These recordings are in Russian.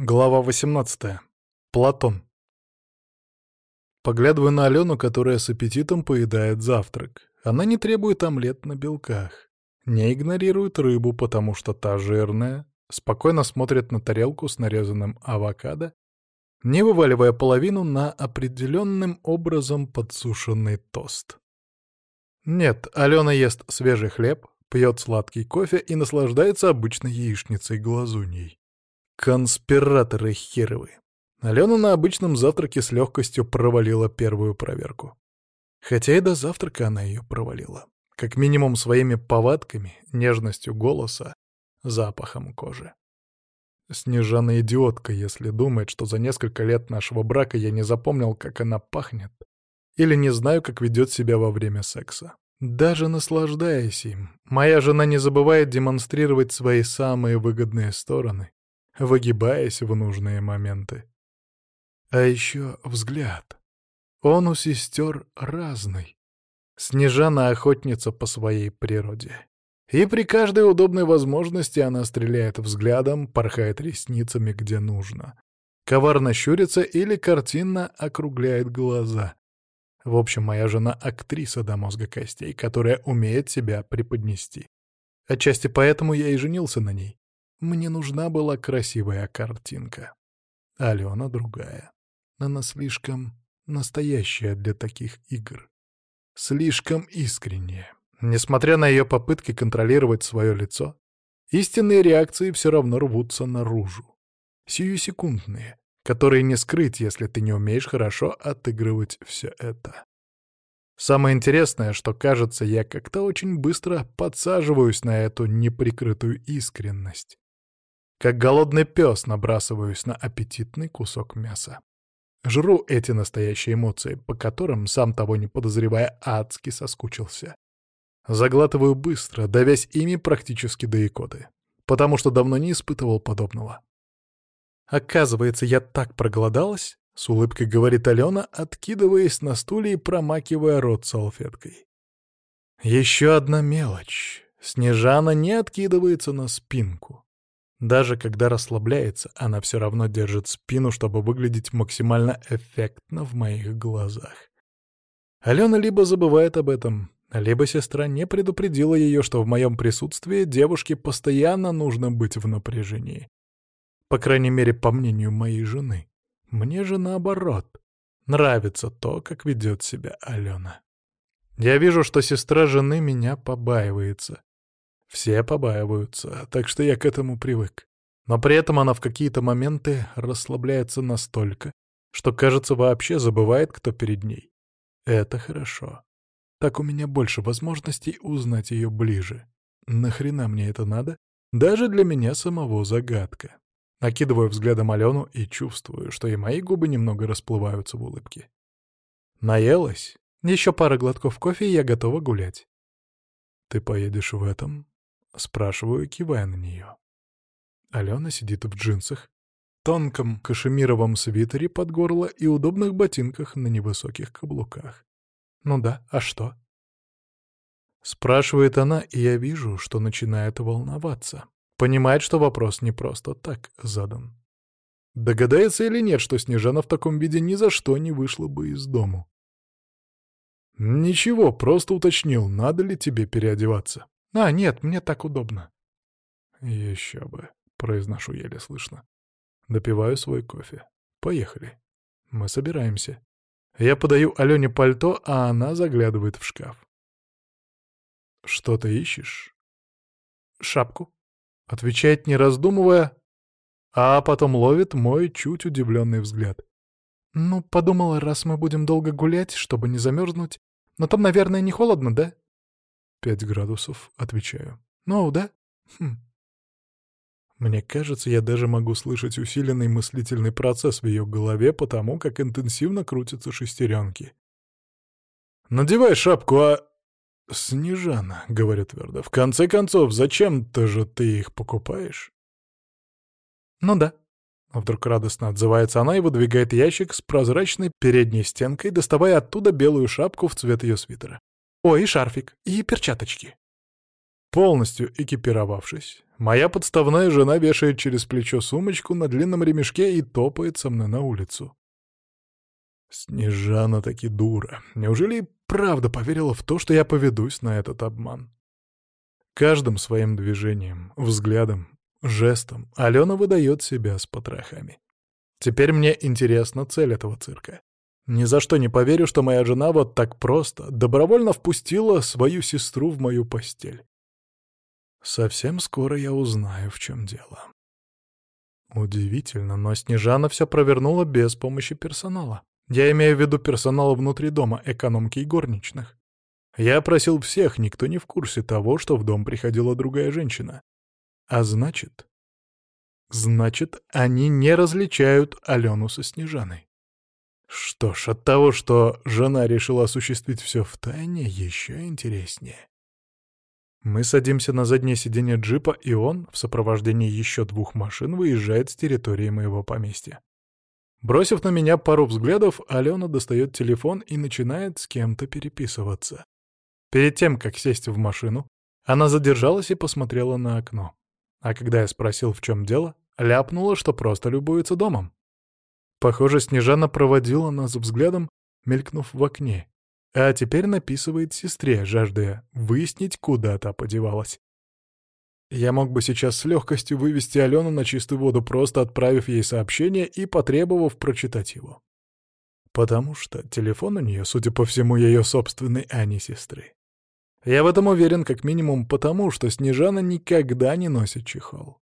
Глава 18. Платон. Поглядываю на Алену, которая с аппетитом поедает завтрак. Она не требует омлет на белках. Не игнорирует рыбу, потому что та жирная. Спокойно смотрит на тарелку с нарезанным авокадо, не вываливая половину на определенным образом подсушенный тост. Нет, Алена ест свежий хлеб, пьет сладкий кофе и наслаждается обычной яичницей-глазуньей. Конспираторы херовы. Алена на обычном завтраке с легкостью провалила первую проверку. Хотя и до завтрака она ее провалила. Как минимум своими повадками, нежностью голоса, запахом кожи. Снежана идиотка, если думает, что за несколько лет нашего брака я не запомнил, как она пахнет, или не знаю, как ведет себя во время секса. Даже наслаждаясь им, моя жена не забывает демонстрировать свои самые выгодные стороны выгибаясь в нужные моменты. А еще взгляд. Он у сестер разный. Снежана охотница по своей природе. И при каждой удобной возможности она стреляет взглядом, порхает ресницами где нужно. Коварно щурится или картинно округляет глаза. В общем, моя жена — актриса до мозга костей, которая умеет себя преподнести. Отчасти поэтому я и женился на ней. Мне нужна была красивая картинка. Алена другая. Она слишком настоящая для таких игр. Слишком искренняя. Несмотря на ее попытки контролировать свое лицо, истинные реакции все равно рвутся наружу. Сиюсекундные, которые не скрыть, если ты не умеешь хорошо отыгрывать все это. Самое интересное, что, кажется, я как-то очень быстро подсаживаюсь на эту неприкрытую искренность. Как голодный пес набрасываюсь на аппетитный кусок мяса. Жру эти настоящие эмоции, по которым, сам того не подозревая, адски соскучился. Заглатываю быстро, давясь ими практически до икоты, потому что давно не испытывал подобного. Оказывается, я так проголодалась, — с улыбкой говорит Алена, откидываясь на стуле и промакивая рот салфеткой. Еще одна мелочь. Снежана не откидывается на спинку. Даже когда расслабляется, она все равно держит спину, чтобы выглядеть максимально эффектно в моих глазах. Алена либо забывает об этом, либо сестра не предупредила ее, что в моем присутствии девушке постоянно нужно быть в напряжении. По крайней мере, по мнению моей жены. Мне же наоборот. Нравится то, как ведет себя Алена. Я вижу, что сестра жены меня побаивается. Все побаиваются, так что я к этому привык. Но при этом она в какие-то моменты расслабляется настолько, что, кажется, вообще забывает, кто перед ней. Это хорошо. Так у меня больше возможностей узнать ее ближе. Нахрена мне это надо? Даже для меня самого загадка. Накидываю взглядом Алену и чувствую, что и мои губы немного расплываются в улыбке. Наелась? Еще пара глотков кофе, и я готова гулять. Ты поедешь в этом? Спрашиваю, кивая на нее. Алена сидит в джинсах, тонком кашемировом свитере под горло и удобных ботинках на невысоких каблуках. «Ну да, а что?» Спрашивает она, и я вижу, что начинает волноваться. Понимает, что вопрос не просто так задан. Догадается или нет, что Снежана в таком виде ни за что не вышла бы из дому. «Ничего, просто уточнил, надо ли тебе переодеваться». «А, нет, мне так удобно». «Еще бы», — произношу еле слышно. Допиваю свой кофе. «Поехали. Мы собираемся». Я подаю Алене пальто, а она заглядывает в шкаф. «Что ты ищешь?» «Шапку», — отвечает, не раздумывая, а потом ловит мой чуть удивленный взгляд. «Ну, подумала, раз мы будем долго гулять, чтобы не замерзнуть, но там, наверное, не холодно, да?» Пять градусов, отвечаю. Ну, да? Хм. Мне кажется, я даже могу слышать усиленный мыслительный процесс в ее голове потому, как интенсивно крутятся шестеренки. «Надевай шапку, а...» «Снежана», — говорю твердо, — «в конце концов, зачем-то же ты их покупаешь?» «Ну да». Вдруг радостно отзывается она и выдвигает ящик с прозрачной передней стенкой, доставая оттуда белую шапку в цвет ее свитера. Ой, и шарфик, и перчаточки. Полностью экипировавшись, моя подставная жена вешает через плечо сумочку на длинном ремешке и топает со мной на улицу. Снежана таки дура. Неужели правда поверила в то, что я поведусь на этот обман? Каждым своим движением, взглядом, жестом Алена выдает себя с потрохами. Теперь мне интересна цель этого цирка. Ни за что не поверю, что моя жена вот так просто, добровольно впустила свою сестру в мою постель. Совсем скоро я узнаю, в чем дело. Удивительно, но Снежана все провернула без помощи персонала. Я имею в виду персонала внутри дома, экономки и горничных. Я опросил всех, никто не в курсе того, что в дом приходила другая женщина. А значит... Значит, они не различают Алену со Снежаной. Что ж, от того, что жена решила осуществить все в тайне, еще интереснее. Мы садимся на заднее сиденье джипа, и он, в сопровождении еще двух машин, выезжает с территории моего поместья. Бросив на меня пару взглядов, Алена достает телефон и начинает с кем-то переписываться. Перед тем, как сесть в машину, она задержалась и посмотрела на окно. А когда я спросил, в чем дело, ляпнула, что просто любуется домом. Похоже, Снежана проводила нас взглядом, мелькнув в окне. А теперь написывает сестре, жаждая выяснить, куда та подевалась. Я мог бы сейчас с легкостью вывести Алену на чистую воду, просто отправив ей сообщение и потребовав прочитать его. Потому что телефон у нее, судя по всему, ее собственной, а не сестры. Я в этом уверен как минимум потому, что Снежана никогда не носит чехол.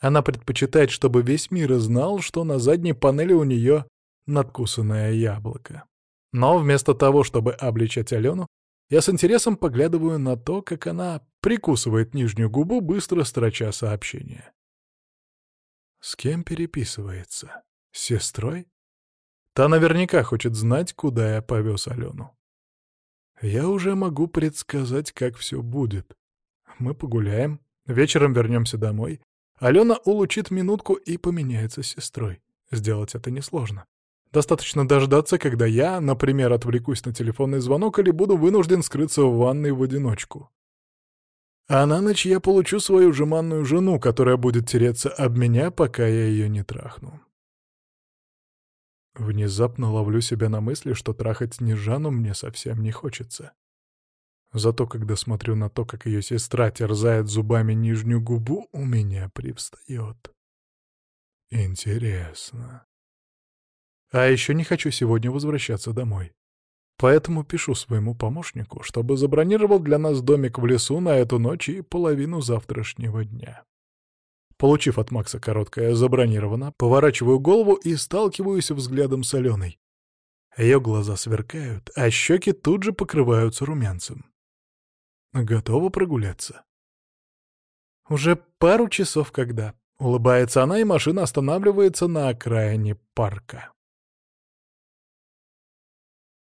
Она предпочитает, чтобы весь мир знал, что на задней панели у нее надкусанное яблоко. Но вместо того, чтобы обличать Алену, я с интересом поглядываю на то, как она прикусывает нижнюю губу, быстро строча сообщение. С кем переписывается? С сестрой? Та наверняка хочет знать, куда я повез Алену. Я уже могу предсказать, как все будет. Мы погуляем, вечером вернемся домой, Алена улучит минутку и поменяется с сестрой. Сделать это несложно. Достаточно дождаться, когда я, например, отвлекусь на телефонный звонок или буду вынужден скрыться в ванной в одиночку. А на ночь я получу свою жеманную жену, которая будет тереться об меня, пока я ее не трахну. Внезапно ловлю себя на мысли, что трахать Снежану мне совсем не хочется. Зато когда смотрю на то, как ее сестра терзает зубами нижнюю губу, у меня привстает. Интересно. А еще не хочу сегодня возвращаться домой. Поэтому пишу своему помощнику, чтобы забронировал для нас домик в лесу на эту ночь и половину завтрашнего дня. Получив от Макса короткое «забронировано», поворачиваю голову и сталкиваюсь взглядом с Аленой. Ее глаза сверкают, а щеки тут же покрываются румянцем. Готова прогуляться? Уже пару часов когда. Улыбается она, и машина останавливается на окраине парка.